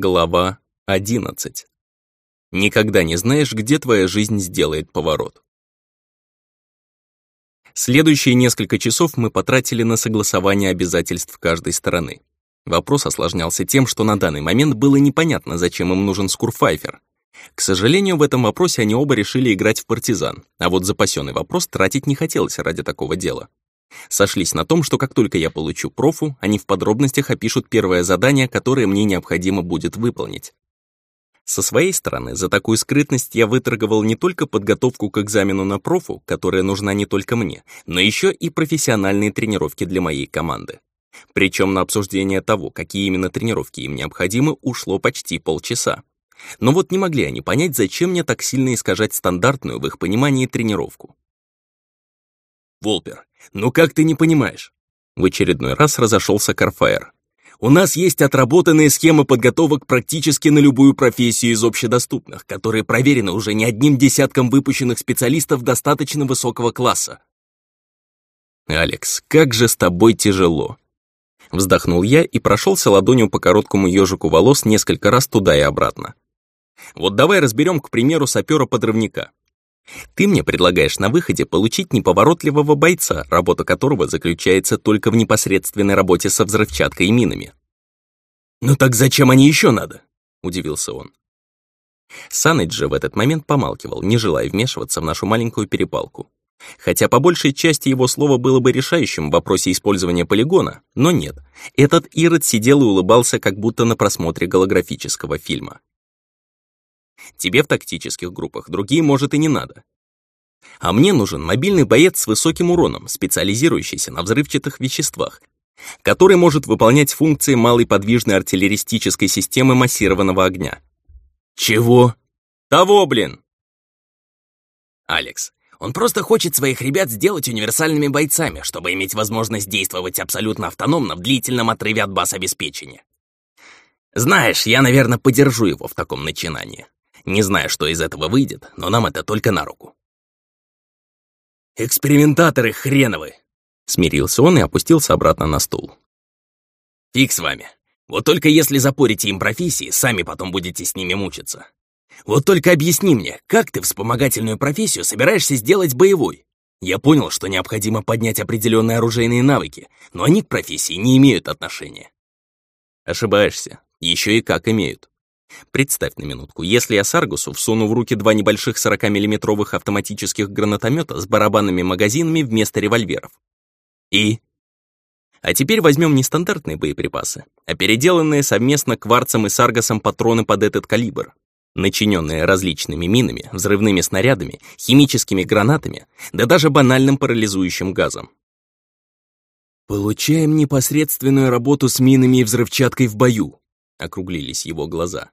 Глава 11. Никогда не знаешь, где твоя жизнь сделает поворот. Следующие несколько часов мы потратили на согласование обязательств каждой стороны. Вопрос осложнялся тем, что на данный момент было непонятно, зачем им нужен Скурфайфер. К сожалению, в этом вопросе они оба решили играть в партизан, а вот запасенный вопрос тратить не хотелось ради такого дела. Сошлись на том, что как только я получу профу, они в подробностях опишут первое задание, которое мне необходимо будет выполнить. Со своей стороны, за такую скрытность я выторговал не только подготовку к экзамену на профу, которая нужна не только мне, но еще и профессиональные тренировки для моей команды. Причем на обсуждение того, какие именно тренировки им необходимы, ушло почти полчаса. Но вот не могли они понять, зачем мне так сильно искажать стандартную в их понимании тренировку. Волпер, ну как ты не понимаешь? В очередной раз разошелся Карфаер. У нас есть отработанные схемы подготовок практически на любую профессию из общедоступных, которые проверены уже не одним десятком выпущенных специалистов достаточно высокого класса. «Алекс, как же с тобой тяжело!» Вздохнул я и прошелся ладонью по короткому ежику волос несколько раз туда и обратно. Вот давай разберем, к примеру, сапера-подрывника. Ты мне предлагаешь на выходе получить неповоротливого бойца, работа которого заключается только в непосредственной работе со взрывчаткой и минами. «Ну так зачем они еще надо?» — удивился он. Саныч же в этот момент помалкивал, не желая вмешиваться в нашу маленькую перепалку. Хотя по большей части его слово было бы решающим в вопросе использования полигона, но нет. Этот Ирод сидел и улыбался, как будто на просмотре голографического фильма. Тебе в тактических группах, другие, может, и не надо. А мне нужен мобильный боец с высоким уроном, специализирующийся на взрывчатых веществах, который может выполнять функции малой подвижной артиллеристической системы массированного огня. Чего? Того, блин! Алекс, он просто хочет своих ребят сделать универсальными бойцами, чтобы иметь возможность действовать абсолютно автономно в длительном отрыве от баз-обеспечения. Знаешь, я, наверное, поддержу его в таком начинании. Не знаю, что из этого выйдет, но нам это только на руку. «Экспериментаторы хреновы!» Смирился он и опустился обратно на стул. «Фиг с вами. Вот только если запорите им профессии, сами потом будете с ними мучиться. Вот только объясни мне, как ты вспомогательную профессию собираешься сделать боевой? Я понял, что необходимо поднять определенные оружейные навыки, но они к профессии не имеют отношения». Ошибаешься. Еще и как имеют. Представь на минутку, если я Саргусу всуну в руки два небольших 40-миллиметровых автоматических гранатомета с барабанными магазинами вместо револьверов. И? А теперь возьмем не стандартные боеприпасы, а переделанные совместно кварцем и саргасом патроны под этот калибр, начиненные различными минами, взрывными снарядами, химическими гранатами, да даже банальным парализующим газом. «Получаем непосредственную работу с минами и взрывчаткой в бою», — округлились его глаза.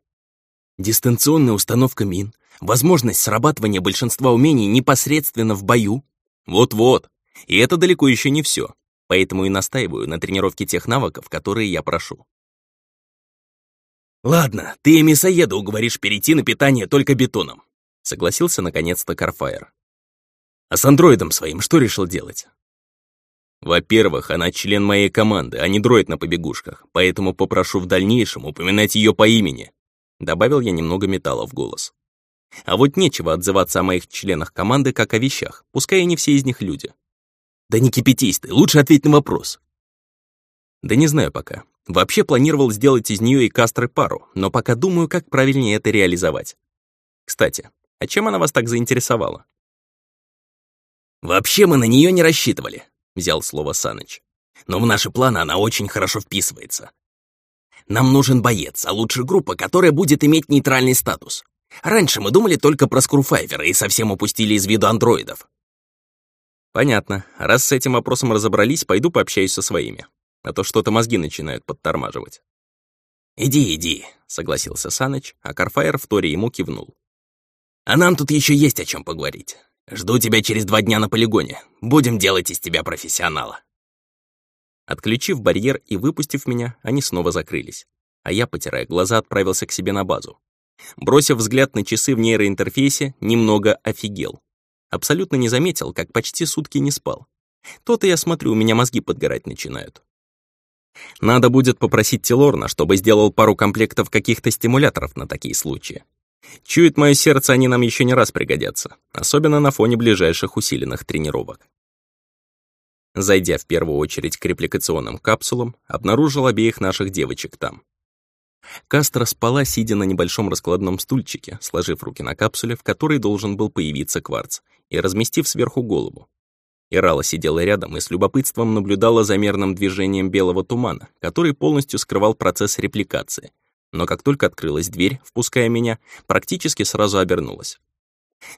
Дистанционная установка мин, возможность срабатывания большинства умений непосредственно в бою. Вот-вот. И это далеко еще не все. Поэтому и настаиваю на тренировке тех навыков, которые я прошу. «Ладно, ты и мясоеда уговоришь перейти на питание только бетоном», согласился наконец-то Карфайр. «А с андроидом своим что решил делать?» Во-первых, она член моей команды, а не дроид на побегушках, поэтому попрошу в дальнейшем упоминать ее по имени. Добавил я немного металла в голос. А вот нечего отзываться о моих членах команды как о вещах, пускай и не все из них люди. Да не кипятись ты, лучше ответь на вопрос. Да не знаю пока. Вообще планировал сделать из нее и кастры пару, но пока думаю, как правильнее это реализовать. Кстати, а чем она вас так заинтересовала? Вообще мы на нее не рассчитывали, взял слово Саныч. Но в наши планы она очень хорошо вписывается. Нам нужен боец, а лучше группа, которая будет иметь нейтральный статус. Раньше мы думали только про скурфайвера и совсем упустили из виду андроидов. Понятно. Раз с этим вопросом разобрались, пойду пообщаюсь со своими. А то что-то мозги начинают подтормаживать. «Иди, иди», — согласился Саныч, а Карфайр в торе ему кивнул. «А нам тут еще есть о чем поговорить. Жду тебя через два дня на полигоне. Будем делать из тебя профессионала». Отключив барьер и выпустив меня, они снова закрылись. А я, потирая глаза, отправился к себе на базу. Бросив взгляд на часы в нейроинтерфейсе, немного офигел. Абсолютно не заметил, как почти сутки не спал. То-то я смотрю, у меня мозги подгорать начинают. Надо будет попросить Тилорна, чтобы сделал пару комплектов каких-то стимуляторов на такие случаи. Чует мое сердце, они нам еще не раз пригодятся, особенно на фоне ближайших усиленных тренировок. Зайдя в первую очередь к репликационным капсулам, обнаружил обеих наших девочек там. Кастро спала, сидя на небольшом раскладном стульчике, сложив руки на капсуле, в которой должен был появиться кварц, и разместив сверху голову. Ирала сидела рядом и с любопытством наблюдала за мерным движением белого тумана, который полностью скрывал процесс репликации. Но как только открылась дверь, впуская меня, практически сразу обернулась.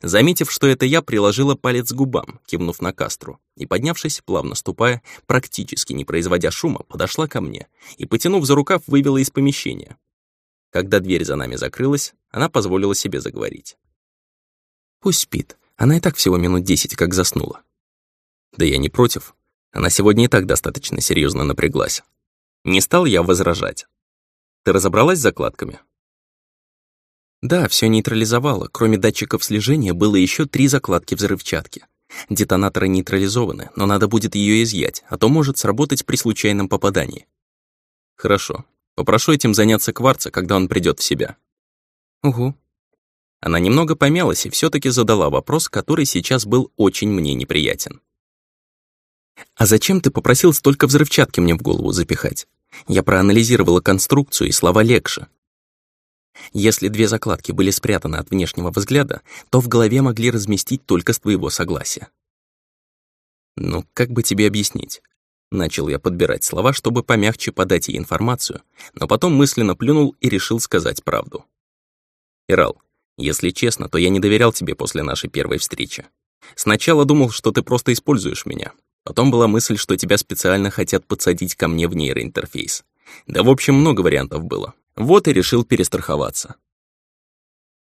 Заметив, что это я, приложила палец к губам, кивнув на кастру, и, поднявшись, плавно ступая, практически не производя шума, подошла ко мне и, потянув за рукав, вывела из помещения. Когда дверь за нами закрылась, она позволила себе заговорить. «Пусть спит. Она и так всего минут десять как заснула». «Да я не против. Она сегодня и так достаточно серьезно напряглась. Не стал я возражать. Ты разобралась с закладками?» Да, все нейтрализовало. Кроме датчиков слежения было еще три закладки взрывчатки. Детонаторы нейтрализованы, но надо будет ее изъять, а то может сработать при случайном попадании. Хорошо. Попрошу этим заняться Кварца, когда он придет в себя. Угу. Она немного помялась и все таки задала вопрос, который сейчас был очень мне неприятен. «А зачем ты попросил столько взрывчатки мне в голову запихать? Я проанализировала конструкцию и слова Лекша. Если две закладки были спрятаны от внешнего взгляда, то в голове могли разместить только с твоего согласия. Ну, как бы тебе объяснить? Начал я подбирать слова, чтобы помягче подать ей информацию, но потом мысленно плюнул и решил сказать правду. Ирал, если честно, то я не доверял тебе после нашей первой встречи. Сначала думал, что ты просто используешь меня. Потом была мысль, что тебя специально хотят подсадить ко мне в нейроинтерфейс. Да, в общем, много вариантов было. Вот и решил перестраховаться.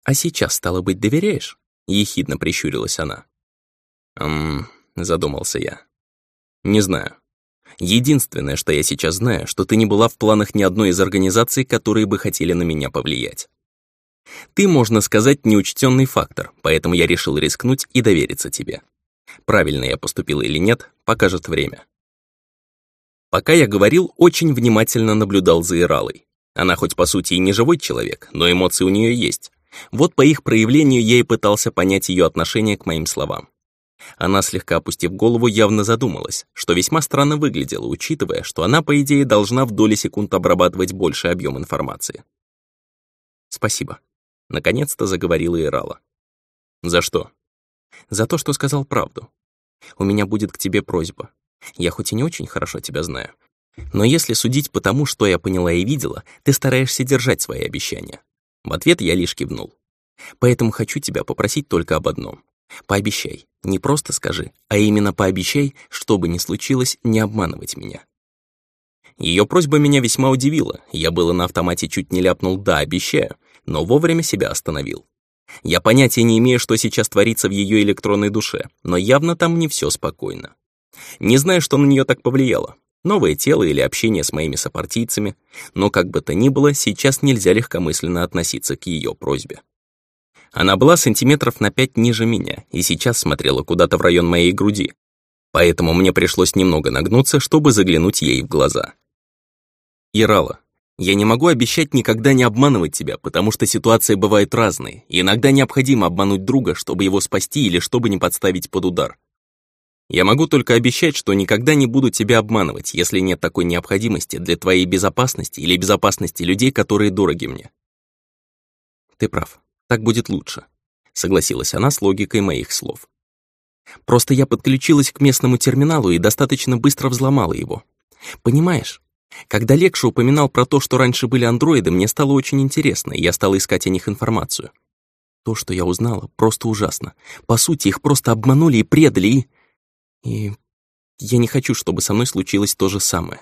«А сейчас, стало быть, доверяешь?» — ехидно прищурилась она. «Ммм», — задумался я. «Не знаю. Единственное, что я сейчас знаю, что ты не была в планах ни одной из организаций, которые бы хотели на меня повлиять. Ты, можно сказать, неучтенный фактор, поэтому я решил рискнуть и довериться тебе. Правильно я поступил или нет, покажет время». Пока я говорил, очень внимательно наблюдал за Иралой. Она хоть по сути и не живой человек, но эмоции у нее есть. Вот по их проявлению я и пытался понять ее отношение к моим словам. Она, слегка опустив голову, явно задумалась, что весьма странно выглядело, учитывая, что она, по идее, должна в доли секунд обрабатывать больший объем информации. «Спасибо», — наконец-то заговорила Ирала. «За что?» «За то, что сказал правду. У меня будет к тебе просьба. Я хоть и не очень хорошо тебя знаю, но если судить по тому, что я поняла и видела, ты стараешься держать свои обещания. В ответ я лишь кивнул. Поэтому хочу тебя попросить только об одном. Пообещай, не просто скажи, а именно пообещай, что бы ни случилось, не обманывать меня. Ее просьба меня весьма удивила, я было на автомате чуть не ляпнул «да, обещаю», но вовремя себя остановил. Я понятия не имею, что сейчас творится в ее электронной душе, но явно там не все спокойно. Не знаю, что на нее так повлияло, новое тело или общение с моими сопартийцами, но как бы то ни было, сейчас нельзя легкомысленно относиться к ее просьбе. Она была сантиметров на пять ниже меня и сейчас смотрела куда-то в район моей груди, поэтому мне пришлось немного нагнуться, чтобы заглянуть ей в глаза. «Ирала, я не могу обещать никогда не обманывать тебя, потому что ситуации бывают разные, иногда необходимо обмануть друга, чтобы его спасти или чтобы не подставить под удар. Я могу только обещать, что никогда не буду тебя обманывать, если нет такой необходимости для твоей безопасности или безопасности людей, которые дороги мне. Ты прав, так будет лучше, согласилась она с логикой моих слов. Просто я подключилась к местному терминалу и достаточно быстро взломала его. Понимаешь, когда Лекша упоминал про то, что раньше были андроиды, мне стало очень интересно, и я стала искать о них информацию. То, что я узнала, просто ужасно. По сути, их просто обманули и предали, и... И я не хочу, чтобы со мной случилось то же самое.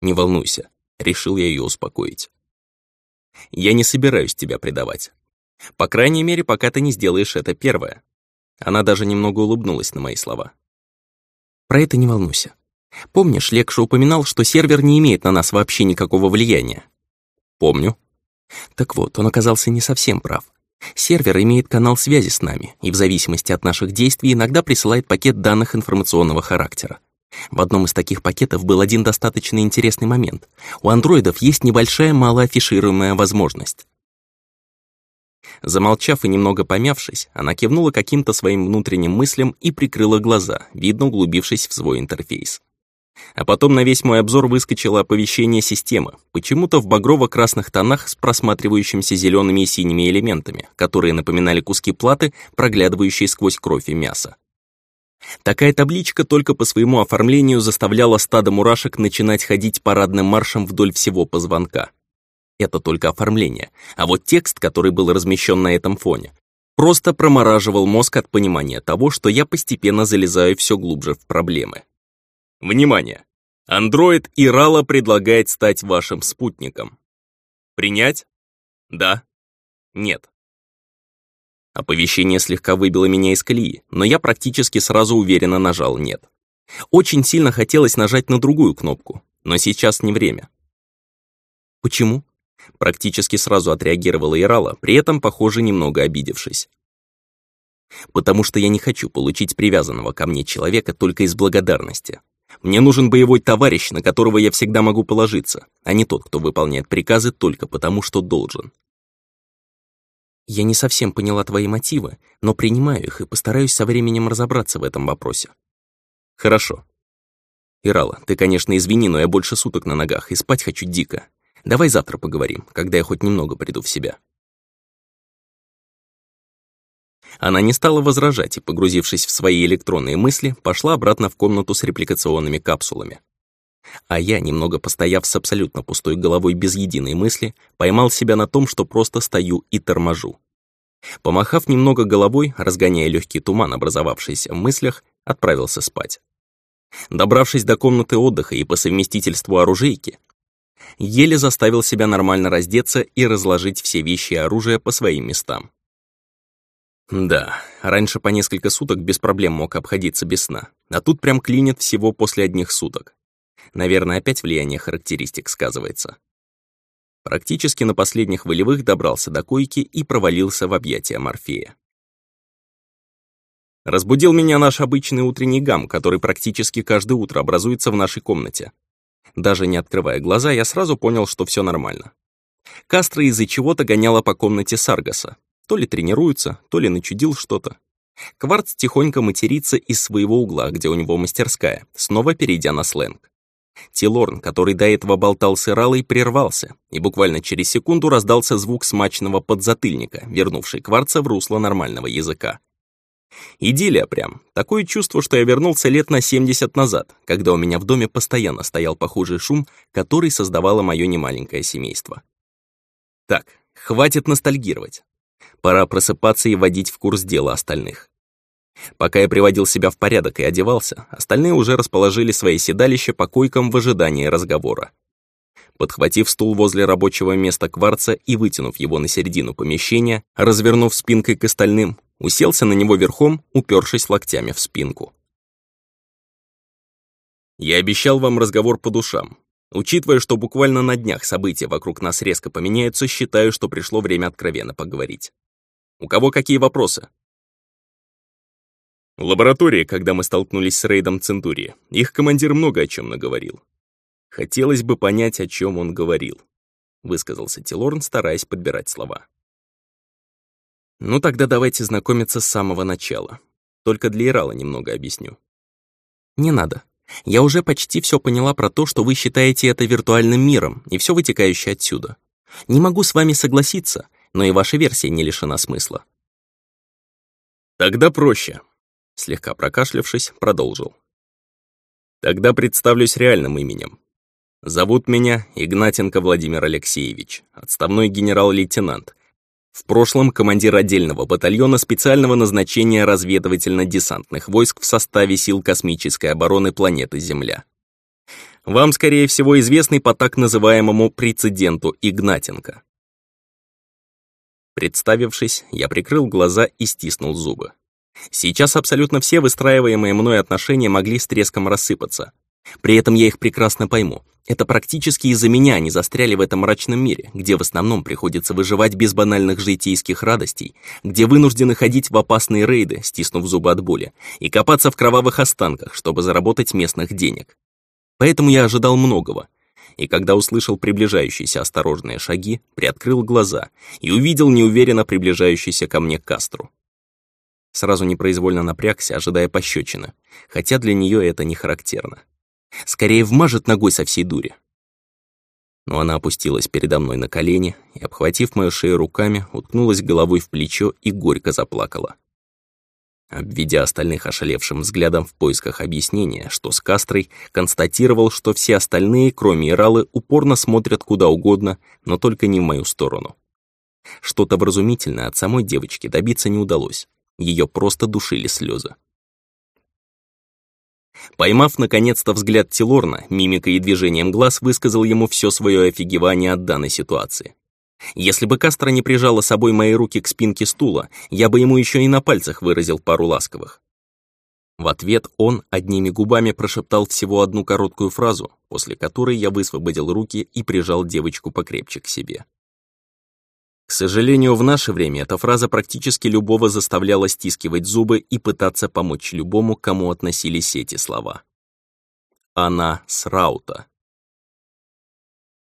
Не волнуйся, решил я ее успокоить. Я не собираюсь тебя предавать. По крайней мере, пока ты не сделаешь это первое. Она даже немного улыбнулась на мои слова. Про это не волнуйся. Помнишь, Лекша упоминал, что сервер не имеет на нас вообще никакого влияния? Помню. Так вот, он оказался не совсем прав. Сервер имеет канал связи с нами и в зависимости от наших действий иногда присылает пакет данных информационного характера. В одном из таких пакетов был один достаточно интересный момент. У андроидов есть небольшая малоафишируемая возможность. Замолчав и немного помявшись, она кивнула каким-то своим внутренним мыслям и прикрыла глаза, видно углубившись в свой интерфейс. А потом на весь мой обзор выскочило оповещение системы, почему-то в багрово-красных тонах с просматривающимися зелеными и синими элементами, которые напоминали куски платы, проглядывающие сквозь кровь и мясо. Такая табличка только по своему оформлению заставляла стадо мурашек начинать ходить парадным маршем вдоль всего позвонка. Это только оформление, а вот текст, который был размещен на этом фоне, просто промораживал мозг от понимания того, что я постепенно залезаю все глубже в проблемы. Внимание! Андроид Ирала предлагает стать вашим спутником. Принять? Да? Нет. Оповещение слегка выбило меня из колеи, но я практически сразу уверенно нажал «нет». Очень сильно хотелось нажать на другую кнопку, но сейчас не время. «Почему?» Практически сразу отреагировала Ирала, при этом, похоже, немного обидевшись. «Потому что я не хочу получить привязанного ко мне человека только из благодарности. Мне нужен боевой товарищ, на которого я всегда могу положиться, а не тот, кто выполняет приказы только потому, что должен. Я не совсем поняла твои мотивы, но принимаю их и постараюсь со временем разобраться в этом вопросе. Хорошо. Ирала, ты, конечно, извини, но я больше суток на ногах и спать хочу дико. Давай завтра поговорим, когда я хоть немного приду в себя. Она не стала возражать и, погрузившись в свои электронные мысли, пошла обратно в комнату с репликационными капсулами. А я, немного постояв с абсолютно пустой головой без единой мысли, поймал себя на том, что просто стою и торможу. Помахав немного головой, разгоняя легкий туман, образовавшийся в мыслях, отправился спать. Добравшись до комнаты отдыха и по совместительству оружейки, еле заставил себя нормально раздеться и разложить все вещи и оружие по своим местам. Да, раньше по несколько суток без проблем мог обходиться без сна, а тут прям клинит всего после одних суток. Наверное, опять влияние характеристик сказывается. Практически на последних волевых добрался до койки и провалился в объятия Морфея. Разбудил меня наш обычный утренний гам, который практически каждое утро образуется в нашей комнате. Даже не открывая глаза, я сразу понял, что все нормально. Кастро из-за чего-то гоняла по комнате Саргаса. То ли тренируется, то ли начудил что-то. Кварц тихонько матерится из своего угла, где у него мастерская, снова перейдя на сленг. Тилорн, который до этого болтал с Иралой, прервался, и буквально через секунду раздался звук смачного подзатыльника, вернувший кварца в русло нормального языка. Идиллия прям. Такое чувство, что я вернулся лет на 70 назад, когда у меня в доме постоянно стоял похожий шум, который создавало мое немаленькое семейство. Так, хватит ностальгировать. Пора просыпаться и вводить в курс дела остальных. Пока я приводил себя в порядок и одевался, остальные уже расположили свои седалища по койкам в ожидании разговора. Подхватив стул возле рабочего места кварца и вытянув его на середину помещения, развернув спинкой к остальным, уселся на него верхом, упершись локтями в спинку. Я обещал вам разговор по душам. Учитывая, что буквально на днях события вокруг нас резко поменяются, считаю, что пришло время откровенно поговорить. У кого какие вопросы? В лаборатории, когда мы столкнулись с рейдом Центурии, их командир много о чем наговорил. Хотелось бы понять, о чем он говорил, высказался Тилорн, стараясь подбирать слова. Ну тогда давайте знакомиться с самого начала. Только для Ирала немного объясню. Не надо. Я уже почти все поняла про то, что вы считаете это виртуальным миром и все вытекающее отсюда. Не могу с вами согласиться, но и ваша версия не лишена смысла. Тогда проще. Слегка прокашлявшись, продолжил. Тогда представлюсь реальным именем. Зовут меня Игнатенко Владимир Алексеевич, отставной генерал-лейтенант. В прошлом командир отдельного батальона специального назначения разведывательно-десантных войск в составе сил космической обороны планеты Земля. Вам, скорее всего, известный по так называемому прецеденту Игнатенко. Представившись, я прикрыл глаза и стиснул зубы. Сейчас абсолютно все выстраиваемые мной отношения могли с треском рассыпаться. При этом я их прекрасно пойму. Это практически из-за меня они застряли в этом мрачном мире, где в основном приходится выживать без банальных житейских радостей, где вынуждены ходить в опасные рейды, стиснув зубы от боли, и копаться в кровавых останках, чтобы заработать местных денег. Поэтому я ожидал многого. И когда услышал приближающиеся осторожные шаги, приоткрыл глаза и увидел неуверенно приближающийся ко мне Кастру. Сразу непроизвольно напрягся, ожидая пощечины, хотя для нее это не характерно. Скорее вмажет ногой со всей дури. Но она опустилась передо мной на колени и, обхватив мою шею руками, уткнулась головой в плечо и горько заплакала. Обведя остальных ошалевшим взглядом в поисках объяснения, что с Кастрой, констатировал, что все остальные, кроме Иралы, упорно смотрят куда угодно, но только не в мою сторону. Что-то вразумительное от самой девочки добиться не удалось. Ее просто душили слезы. Поймав наконец-то взгляд Тилорна, мимикой и движением глаз высказал ему все свое офигевание от данной ситуации. Если бы Кастро не прижала собой мои руки к спинке стула, я бы ему еще и на пальцах выразил пару ласковых. В ответ он одними губами прошептал всего одну короткую фразу, после которой я высвободил руки и прижал девочку покрепче к себе. К сожалению, в наше время эта фраза практически любого заставляла стискивать зубы и пытаться помочь любому, кому относились эти слова. Она с Раута.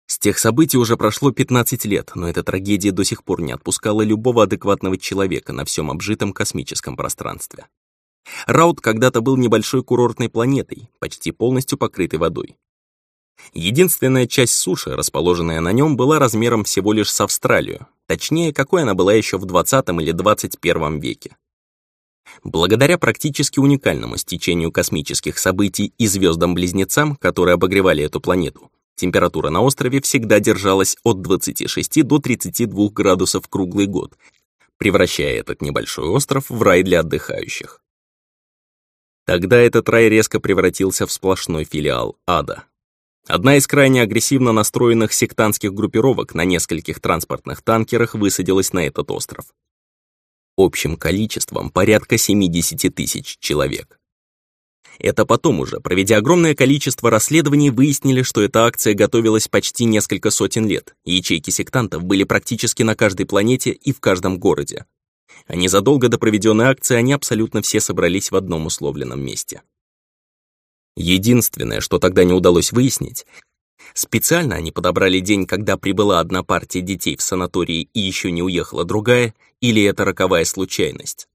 С тех событий уже прошло 15 лет, но эта трагедия до сих пор не отпускала любого адекватного человека на всем обжитом космическом пространстве. Раут когда-то был небольшой курортной планетой, почти полностью покрытой водой. Единственная часть суши, расположенная на нем, была размером всего лишь с Австралию, точнее, какой она была еще в 20 или 21 веке. Благодаря практически уникальному стечению космических событий и звездам-близнецам, которые обогревали эту планету, температура на острове всегда держалась от 26 до 32 градусов круглый год, превращая этот небольшой остров в рай для отдыхающих. Тогда этот рай резко превратился в сплошной филиал ада. Одна из крайне агрессивно настроенных сектантских группировок на нескольких транспортных танкерах высадилась на этот остров. Общим количеством порядка 70 тысяч человек. Это потом уже, проведя огромное количество расследований, выяснили, что эта акция готовилась почти несколько сотен лет, ячейки сектантов были практически на каждой планете и в каждом городе. А незадолго до проведенной акции они абсолютно все собрались в одном условленном месте. Единственное, что тогда не удалось выяснить, специально они подобрали день, когда прибыла одна партия детей в санатории и еще не уехала другая, или это роковая случайность.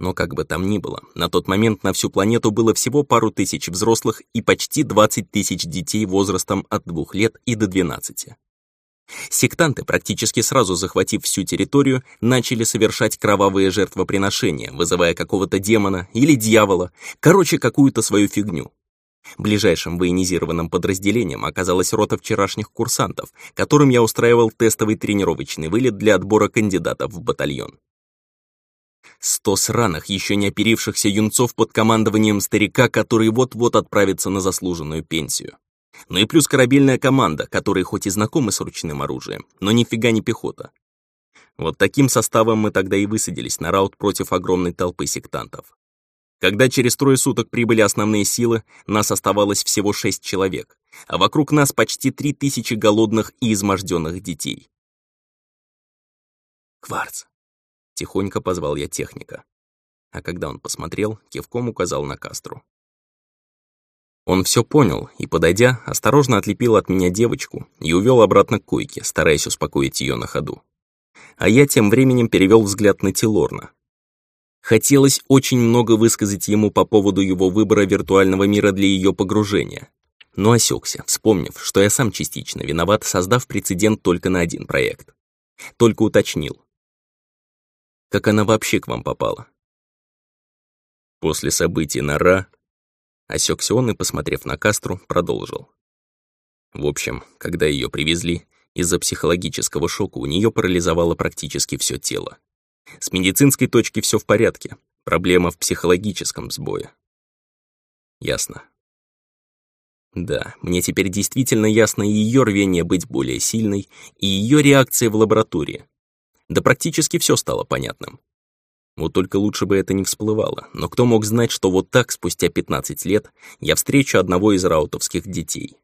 Но как бы там ни было, на тот момент на всю планету было всего пару тысяч взрослых и почти 20 тысяч детей возрастом от 2 лет и до 12. Сектанты, практически сразу захватив всю территорию, начали совершать кровавые жертвоприношения, вызывая какого-то демона или дьявола, короче, какую-то свою фигню. Ближайшим военизированным подразделением оказалась рота вчерашних курсантов, которым я устраивал тестовый тренировочный вылет для отбора кандидатов в батальон. Сто сраных, еще не оперившихся юнцов под командованием старика, который вот-вот отправится на заслуженную пенсию. Ну и плюс корабельная команда, которые хоть и знакомы с ручным оружием, но нифига не пехота. Вот таким составом мы тогда и высадились на раут против огромной толпы сектантов. Когда через трое суток прибыли основные силы, нас оставалось всего шесть человек, а вокруг нас почти три тысячи голодных и изможденных детей. «Кварц!» — тихонько позвал я техника. А когда он посмотрел, кивком указал на Кастру. Он все понял и, подойдя, осторожно отлепил от меня девочку и увел обратно к койке, стараясь успокоить ее на ходу. А я тем временем перевел взгляд на Тилорна. Хотелось очень много высказать ему по поводу его выбора виртуального мира для ее погружения. Но осекся, вспомнив, что я сам частично виноват, создав прецедент только на один проект. Только уточнил. Как она вообще к вам попала? После событий на Ра Осекся он и, посмотрев на Кастру, продолжил. В общем, когда ее привезли, из-за психологического шока у нее парализовало практически все тело. С медицинской точки все в порядке, проблема в психологическом сбое. Ясно. Да, мне теперь действительно ясно ее рвение быть более сильной и ее реакция в лаборатории. Да практически все стало понятным. Вот только лучше бы это не всплывало, но кто мог знать, что вот так, спустя 15 лет, я встречу одного из раутовских детей.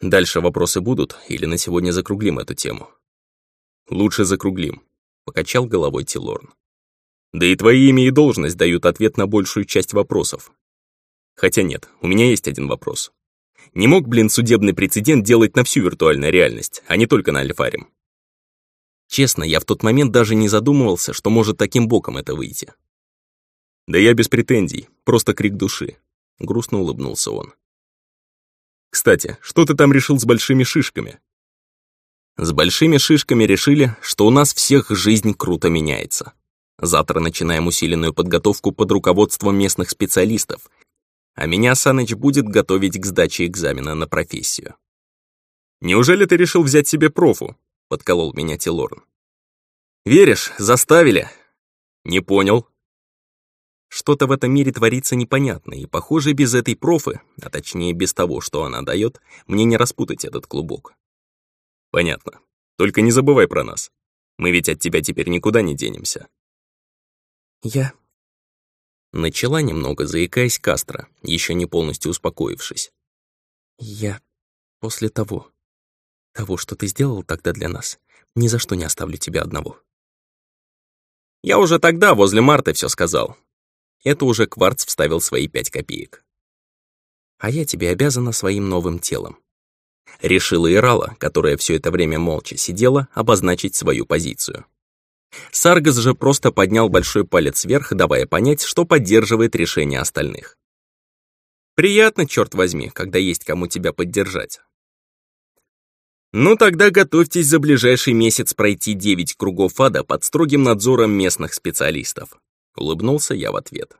Дальше вопросы будут, или на сегодня закруглим эту тему? Лучше закруглим, покачал головой Тилорн. Да и твои имя и должность дают ответ на большую часть вопросов. Хотя нет, у меня есть один вопрос. Не мог, блин, судебный прецедент делать на всю виртуальную реальность, а не только на Альфарим? Честно, я в тот момент даже не задумывался, что может таким боком это выйти. Да я без претензий, просто крик души. Грустно улыбнулся он. Кстати, что ты там решил с большими шишками? С большими шишками решили, что у нас всех жизнь круто меняется. Завтра начинаем усиленную подготовку под руководством местных специалистов, а меня Саныч будет готовить к сдаче экзамена на профессию. «Неужели ты решил взять себе профу?» — подколол меня Тилорн. «Веришь, заставили?» «Не понял». Что-то в этом мире творится непонятное, и, похоже, без этой профы, а точнее без того, что она дает, мне не распутать этот клубок. «Понятно. Только не забывай про нас. Мы ведь от тебя теперь никуда не денемся». «Я...» Начала немного, заикаясь Кастро, еще не полностью успокоившись. «Я... после того... того, что ты сделал тогда для нас, ни за что не оставлю тебя одного». Я уже тогда возле Марты все сказал. Это уже Кварц вставил свои пять копеек. А я тебе обязана своим новым телом. Решила Ирала, которая все это время молча сидела, обозначить свою позицию. Саргас же просто поднял большой палец вверх, давая понять, что поддерживает решение остальных. Приятно, черт возьми, когда есть кому тебя поддержать. Ну тогда готовьтесь за ближайший месяц пройти 9 кругов ада под строгим надзором местных специалистов. Улыбнулся я в ответ.